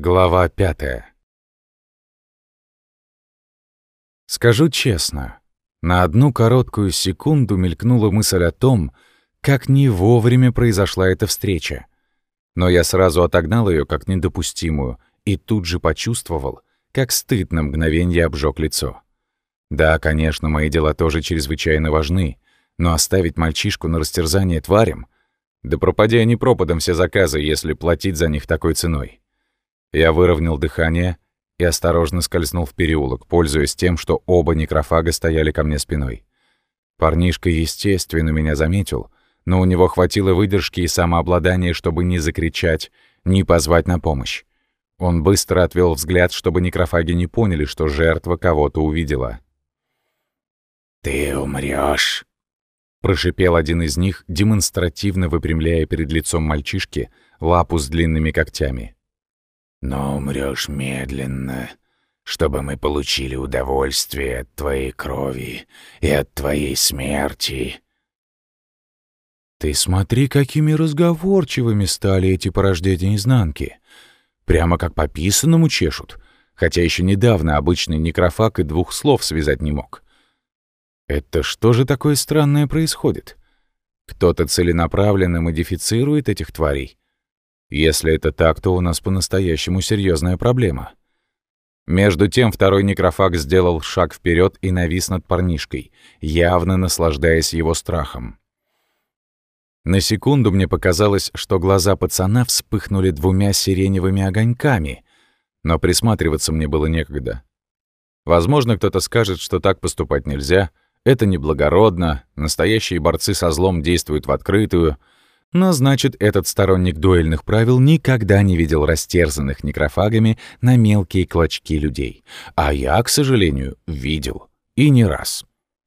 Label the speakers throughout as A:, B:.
A: Глава пятая. Скажу честно, на одну короткую секунду мелькнула мысль о том, как не вовремя произошла эта встреча. Но я сразу отогнал ее как недопустимую и тут же почувствовал, как стыд на мгновенье обжег лицо. Да, конечно, мои дела тоже чрезвычайно важны, но оставить мальчишку на растерзание тварям, да пропадя они пропадом все заказы, если платить за них такой ценой. Я выровнял дыхание и осторожно скользнул в переулок, пользуясь тем, что оба некрофага стояли ко мне спиной. Парнишка, естественно, меня заметил, но у него хватило выдержки и самообладания, чтобы не закричать, не позвать на помощь. Он быстро отвел взгляд, чтобы некрофаги не поняли, что жертва кого-то увидела.
B: «Ты умрёшь!»
A: — прошипел один из них, демонстративно выпрямляя перед лицом мальчишки лапу с длинными когтями
B: но умрёшь медленно, чтобы мы получили удовольствие от твоей крови и от твоей смерти».
A: «Ты смотри, какими разговорчивыми стали эти порождения изнанки. Прямо как по писанному чешут, хотя еще недавно обычный некрофаг и двух слов связать не мог. Это что же такое странное происходит? Кто-то целенаправленно модифицирует этих тварей, если это так, то у нас по-настоящему серьезная проблема. Между тем второй некрофаг сделал шаг вперед и навис над парнишкой, явно наслаждаясь его страхом. На секунду мне показалось, что глаза пацана вспыхнули двумя сиреневыми огоньками, но присматриваться мне было некогда. Возможно, кто-то скажет, что так поступать нельзя, это неблагородно, настоящие борцы со злом действуют в открытую — но значит, этот сторонник дуэльных правил никогда не видел растерзанных некрофагами на мелкие клочки людей. А я, к сожалению, видел. И не раз.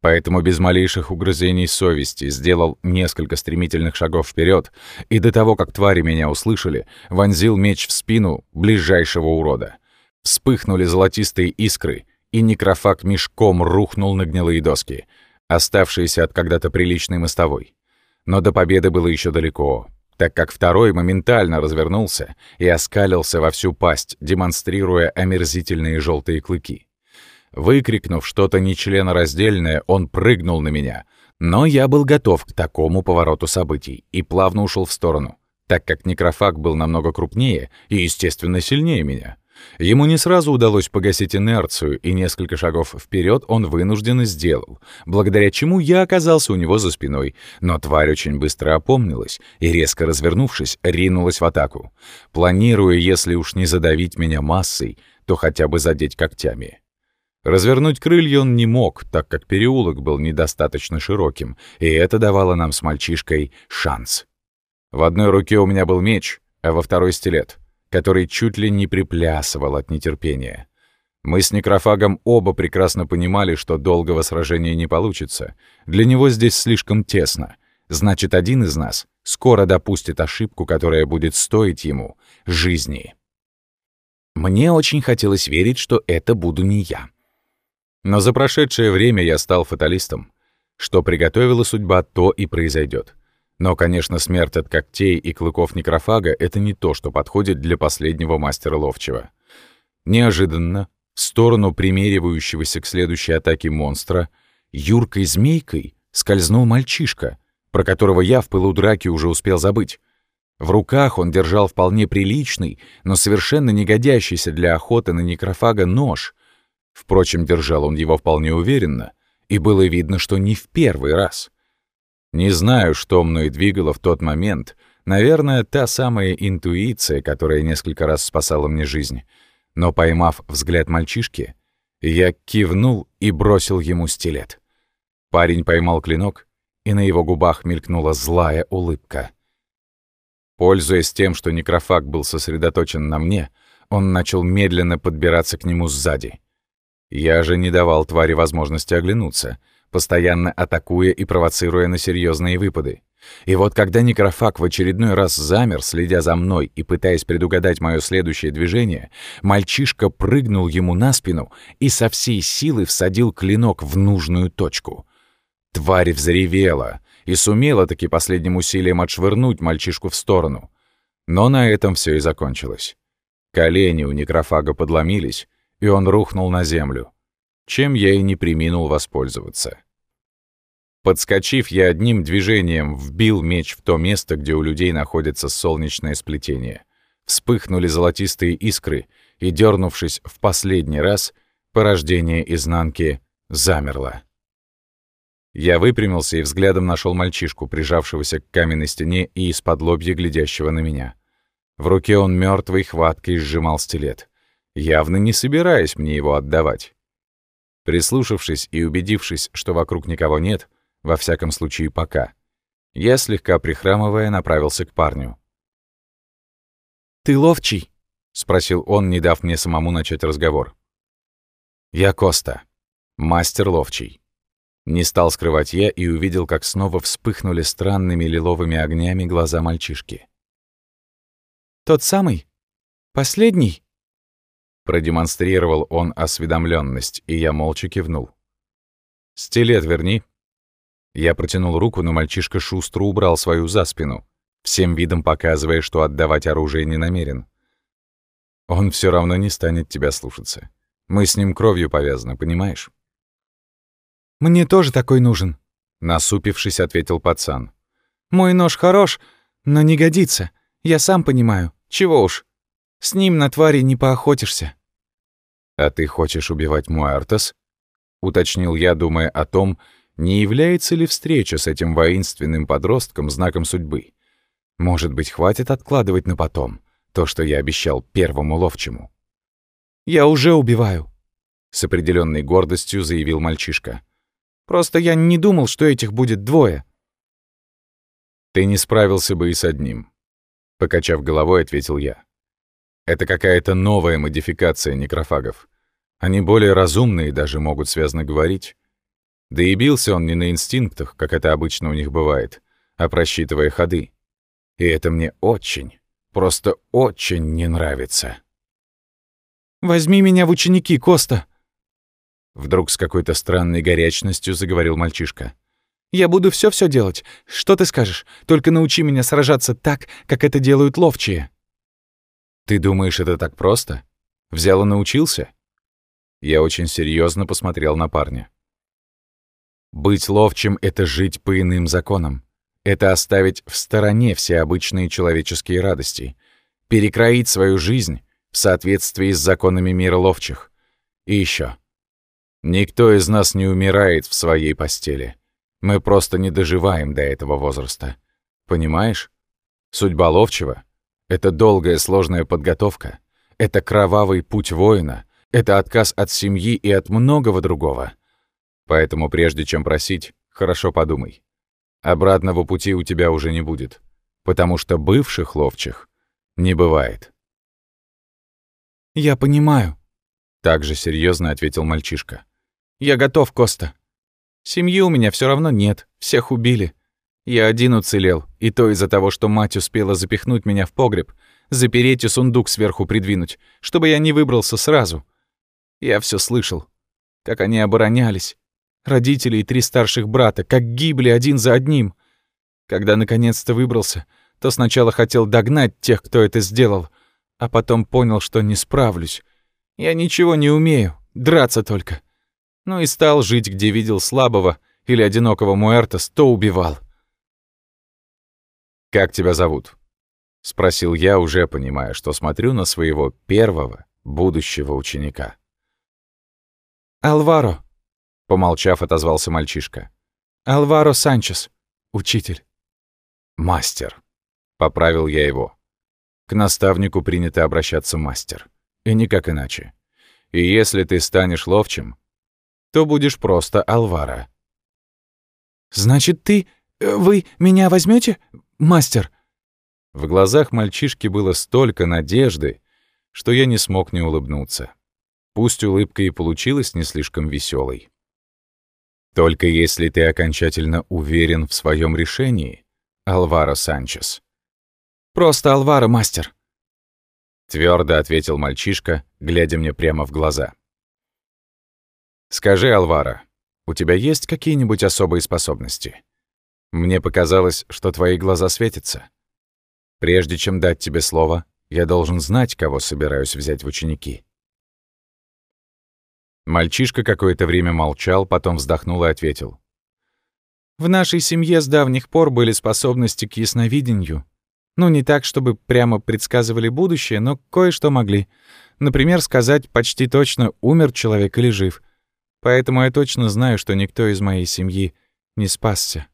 A: Поэтому без малейших угрызений совести сделал несколько стремительных шагов вперед и до того, как твари меня услышали, вонзил меч в спину ближайшего урода. Вспыхнули золотистые искры, и некрофаг мешком рухнул на гнилые доски, оставшиеся от когда-то приличной мостовой. Но до победы было еще далеко, так как второй моментально развернулся и оскалился во всю пасть, демонстрируя омерзительные желтые клыки. Выкрикнув что-то нечленораздельное, он прыгнул на меня, но я был готов к такому повороту событий и плавно ушел в сторону, так как некрофаг был намного крупнее и, естественно, сильнее меня. Ему не сразу удалось погасить инерцию, и несколько шагов вперед он вынужденно сделал, благодаря чему я оказался у него за спиной. Но тварь очень быстро опомнилась и, резко развернувшись, ринулась в атаку, планируя, если уж не задавить меня массой, то хотя бы задеть когтями. Развернуть крылья он не мог, так как переулок был недостаточно широким, и это давало нам с мальчишкой шанс. В одной руке у меня был меч, а во второй — стилет — который чуть ли не приплясывал от нетерпения. Мы с некрофагом оба прекрасно понимали, что долгого сражения не получится. Для него здесь слишком тесно. Значит, один из нас скоро допустит ошибку, которая будет стоить ему жизни. Мне очень хотелось верить, что это буду не я. Но за прошедшее время я стал фаталистом. Что приготовила судьба, то и произойдет. Но, конечно, смерть от когтей и клыков некрофага — это не то, что подходит для последнего мастера ловчего. Неожиданно, в сторону примеривающегося к следующей атаке монстра, юркой змейкой скользнул мальчишка, про которого я в пылу драки уже успел забыть. В руках он держал вполне приличный, но совершенно не для охоты на некрофага нож. Впрочем, держал он его вполне уверенно, и было видно, что не в первый раз. Не знаю, что мной двигало в тот момент. Наверное, та самая интуиция, которая несколько раз спасала мне жизнь. Но поймав взгляд мальчишки, я кивнул и бросил ему стилет. Парень поймал клинок, и на его губах мелькнула злая улыбка. Пользуясь тем, что некрофаг был сосредоточен на мне, он начал медленно подбираться к нему сзади. Я же не давал твари возможности оглянуться — постоянно атакуя и провоцируя на серьезные выпады. И вот когда некрофаг в очередной раз замер, следя за мной и пытаясь предугадать мое следующее движение, мальчишка прыгнул ему на спину и со всей силы всадил клинок в нужную точку. Тварь взревела и сумела таки последним усилием отшвырнуть мальчишку в сторону. Но на этом все и закончилось. Колени у некрофага подломились, и он рухнул на землю, чем я и не приминул воспользоваться. Подскочив, я одним движением вбил меч в то место, где у людей находится солнечное сплетение. Вспыхнули золотистые искры, и, дернувшись в последний раз, порождение изнанки замерло. Я выпрямился и взглядом нашел мальчишку, прижавшегося к каменной стене и из-под лобья глядящего на меня. В руке он мертвой хваткой сжимал стилет, явно не собираясь мне его отдавать. Прислушавшись и убедившись, что вокруг никого нет, во всяком случае, пока. Я, слегка прихрамывая, направился к парню.
C: «Ты ловчий?»
A: — спросил он, не дав мне самому начать разговор. «Я Коста, мастер ловчий». Не стал скрывать я и увидел, как снова вспыхнули странными лиловыми огнями глаза мальчишки.
C: «Тот самый? Последний?»
A: Продемонстрировал он осведомленность, и я молча кивнул. «Стилет верни», я протянул руку, но мальчишка шустро убрал свою за спину, всем видом показывая, что отдавать оружие не намерен. Он все равно не станет тебя слушаться. Мы с ним кровью повязаны, понимаешь?
C: «Мне тоже такой нужен», —
A: насупившись, ответил пацан.
C: «Мой нож хорош, но не годится. Я сам понимаю. Чего уж. С ним на твари не поохотишься».
A: «А ты хочешь убивать Муартас?» — уточнил я, думая о том, не является ли встреча с этим воинственным подростком знаком судьбы? Может быть, хватит откладывать на потом то, что я обещал первому ловчему?
C: «Я уже убиваю», —
A: с определенной гордостью заявил мальчишка.
C: «Просто я не думал, что этих будет двое».
A: «Ты не справился бы и с одним», — покачав головой, ответил я. «Это какая-то новая модификация некрофагов. Они более разумные и даже могут связно говорить. Да и бился он не на инстинктах, как это обычно у них бывает, а просчитывая ходы. И это мне очень, просто очень не нравится.
C: «Возьми меня в ученики, Коста!»
A: Вдруг с какой-то странной горячностью заговорил мальчишка.
C: «Я буду все все делать. Что ты скажешь? Только научи меня сражаться так, как это делают ловчие».
A: «Ты думаешь, это так просто? Взял и научился?» Я очень серьезно посмотрел на парня. Быть ловчим — это жить по иным законам. Это оставить в стороне все обычные человеческие радости. Перекроить свою жизнь в соответствии с законами мира ловчих. И еще. Никто из нас не умирает в своей постели. Мы просто не доживаем до этого возраста. Понимаешь? Судьба ловчего — это долгая сложная подготовка. Это кровавый путь воина. Это отказ от семьи и от многого другого — Поэтому прежде чем просить, хорошо подумай. Обратного пути у тебя уже не будет, потому что бывших ловчих не бывает.
C: «Я понимаю», —
A: также серьезно ответил мальчишка.
C: «Я готов, Коста. Семьи у меня все равно нет, всех убили. Я один уцелел, и то из-за того, что мать успела запихнуть меня в погреб, запереть и сундук сверху придвинуть, чтобы я не выбрался сразу. Я все слышал, как они оборонялись, Родители и три старших брата, как гибли один за одним. Когда наконец-то выбрался, то сначала хотел догнать тех, кто это сделал, а потом понял, что не справлюсь. Я ничего не умею, драться только. Ну и стал жить, где видел слабого или одинокого Муэртос, то убивал.
A: «Как тебя зовут?» — спросил я, уже понимая, что смотрю на своего первого будущего ученика.
C: «Алваро»,
A: Помолчав, отозвался мальчишка.
C: «Алваро Санчес, учитель».
A: «Мастер», — поправил я его. К наставнику принято обращаться мастер. И никак иначе. И если ты станешь ловчим, то будешь просто Алвара.
C: «Значит, ты... Э, вы меня возьмете, мастер?»
A: В глазах мальчишки было столько надежды, что я не смог не улыбнуться. Пусть улыбка и получилась не слишком веселой. Только если ты окончательно уверен в своем решении, Алваро Санчес.
C: Просто Алваро, мастер.
A: Твердо ответил мальчишка, глядя мне прямо в глаза. Скажи, Алваро, у тебя есть какие-нибудь особые способности? Мне показалось, что твои глаза светятся. Прежде чем дать тебе слово, Я должен знать, кого собираюсь взять в ученики. Мальчишка какое-то время молчал, потом вздохнул и ответил.
C: «В нашей семье с давних пор были способности к ясновидению. Ну, не так, чтобы прямо предсказывали будущее, но кое-что могли. Например, сказать почти точно, умер человек или жив. Поэтому я точно знаю, что никто из моей семьи не спасся».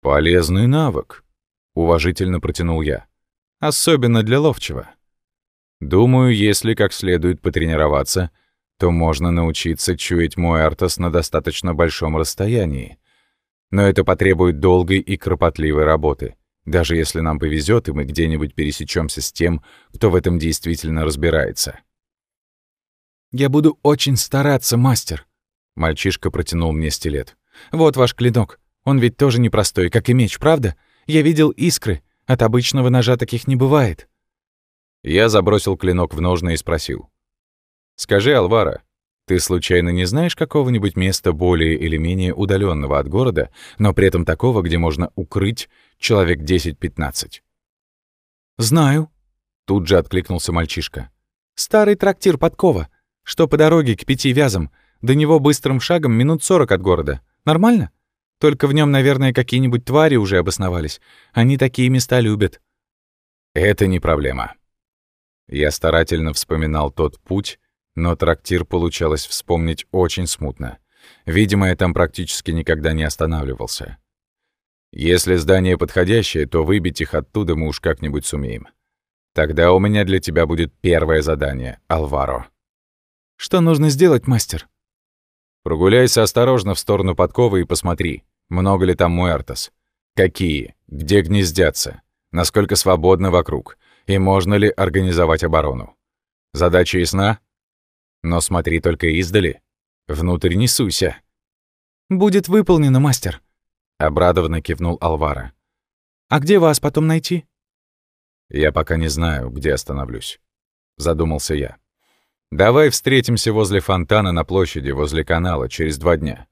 A: «Полезный навык», — уважительно протянул я. «Особенно для ловчего. Думаю, если как следует потренироваться, то можно научиться чуять Муэртос на достаточно большом расстоянии. Но это потребует долгой и кропотливой работы, даже если нам повезет, и мы где-нибудь пересечемся с тем, кто в этом действительно разбирается».
C: «Я буду очень стараться, мастер», — мальчишка протянул мне стилет. «Вот ваш клинок. Он ведь тоже непростой, как и меч, правда? Я видел искры. От обычного ножа таких не бывает».
A: Я забросил клинок в ножны и спросил. «Скажи, Алвара, ты случайно не знаешь какого-нибудь места более или менее удаленного от города, но при этом такого, где можно укрыть человек 10-15?»
C: «Знаю», — тут же откликнулся мальчишка. «Старый трактир Подкова, что по дороге к пяти вязам. До него быстрым шагом минут сорок от города. Нормально?» Только в нем, наверное, какие-нибудь твари уже обосновались. Они такие места любят».
A: «Это не проблема». Я старательно вспоминал тот путь, но трактир получалось вспомнить очень смутно. Видимо, я там практически никогда не останавливался. Если здание подходящее, то выбить их оттуда мы уж как-нибудь сумеем. Тогда у меня для тебя будет первое задание, Алваро.
C: Что нужно сделать, мастер?
A: Прогуляйся осторожно в сторону подковы и посмотри. Много ли там муэртос? Какие? Где гнездятся? Насколько свободно вокруг? И можно ли организовать оборону? Задача ясна? Но смотри только издали. Внутрь не суйся.
C: «Будет выполнено, мастер», —
A: обрадованно кивнул Алвара.
C: «А где вас потом найти?»
A: «Я пока не знаю, где остановлюсь», — задумался я. «Давай встретимся возле фонтана на площади, возле канала, через два дня.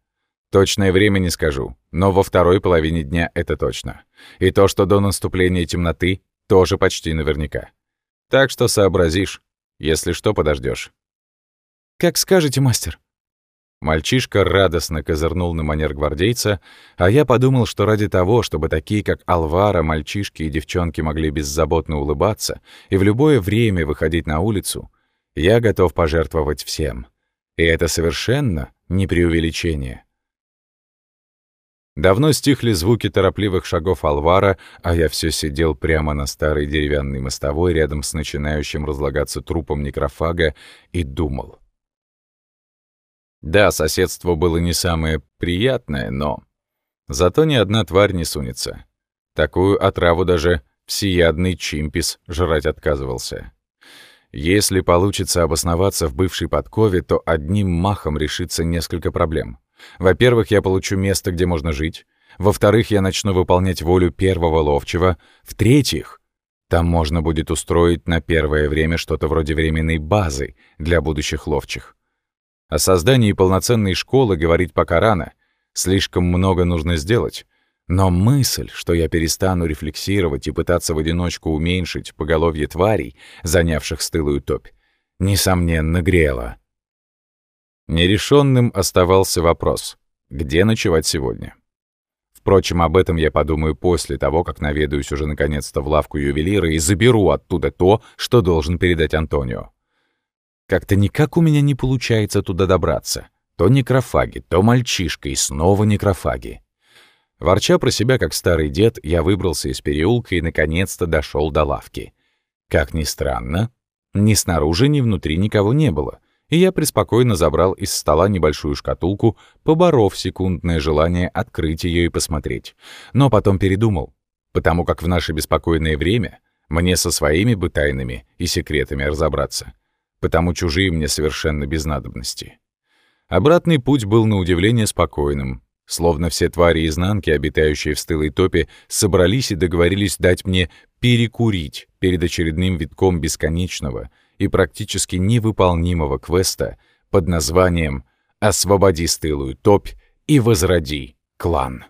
A: Точное время не скажу, но во второй половине дня это точно. И то, что до наступления темноты, тоже почти наверняка. Так что сообразишь. Если что, подождешь.
C: «Как скажете, мастер».
A: Мальчишка радостно козырнул на манер гвардейца, а я подумал, что ради того, чтобы такие, как Алвара, мальчишки и девчонки могли беззаботно улыбаться и в любое время выходить на улицу, я готов пожертвовать всем. И это совершенно не преувеличение. Давно стихли звуки торопливых шагов Алвара, а я все сидел прямо на старой деревянной мостовой рядом с начинающим разлагаться трупом некрофага и думал. Да, соседство было не самое приятное, но... Зато ни одна тварь не сунется. Такую отраву даже всеядный Чимпис жрать отказывался. Если получится обосноваться в бывшей подкове, то одним махом решится несколько проблем — во-первых, я получу место, где можно жить. Во-вторых, я начну выполнять волю первого ловчего. В-третьих, там можно будет устроить на первое время что-то вроде временной базы для будущих ловчих. О создании полноценной школы говорить пока рано. Слишком много нужно сделать. Но мысль, что я перестану рефлексировать и пытаться в одиночку уменьшить поголовье тварей, занявших стылую топь, несомненно грела. Нерешенным оставался вопрос, где ночевать сегодня. Впрочем, об этом я подумаю после того, как наведаюсь уже наконец-то в лавку ювелира и заберу оттуда то, что должен передать Антонио. Как-то никак у меня не получается туда добраться. То некрофаги, то мальчишка и снова некрофаги. Ворча про себя, как старый дед, я выбрался из переулка и наконец-то дошел до лавки. Как ни странно, ни снаружи, ни внутри никого не было — и я преспокойно забрал из стола небольшую шкатулку, поборов секундное желание открыть ее и посмотреть. Но потом передумал, потому как в наше беспокойное время мне со своими бы тайнами и секретами разобраться, потому чужие мне совершенно без надобности. Обратный путь был на удивление спокойным, словно все твари изнанки, обитающие в стылой топе, собрались и договорились дать мне перекурить перед очередным витком бесконечного, и практически невыполнимого квеста под названием «Освободи стылую топь и возроди клан».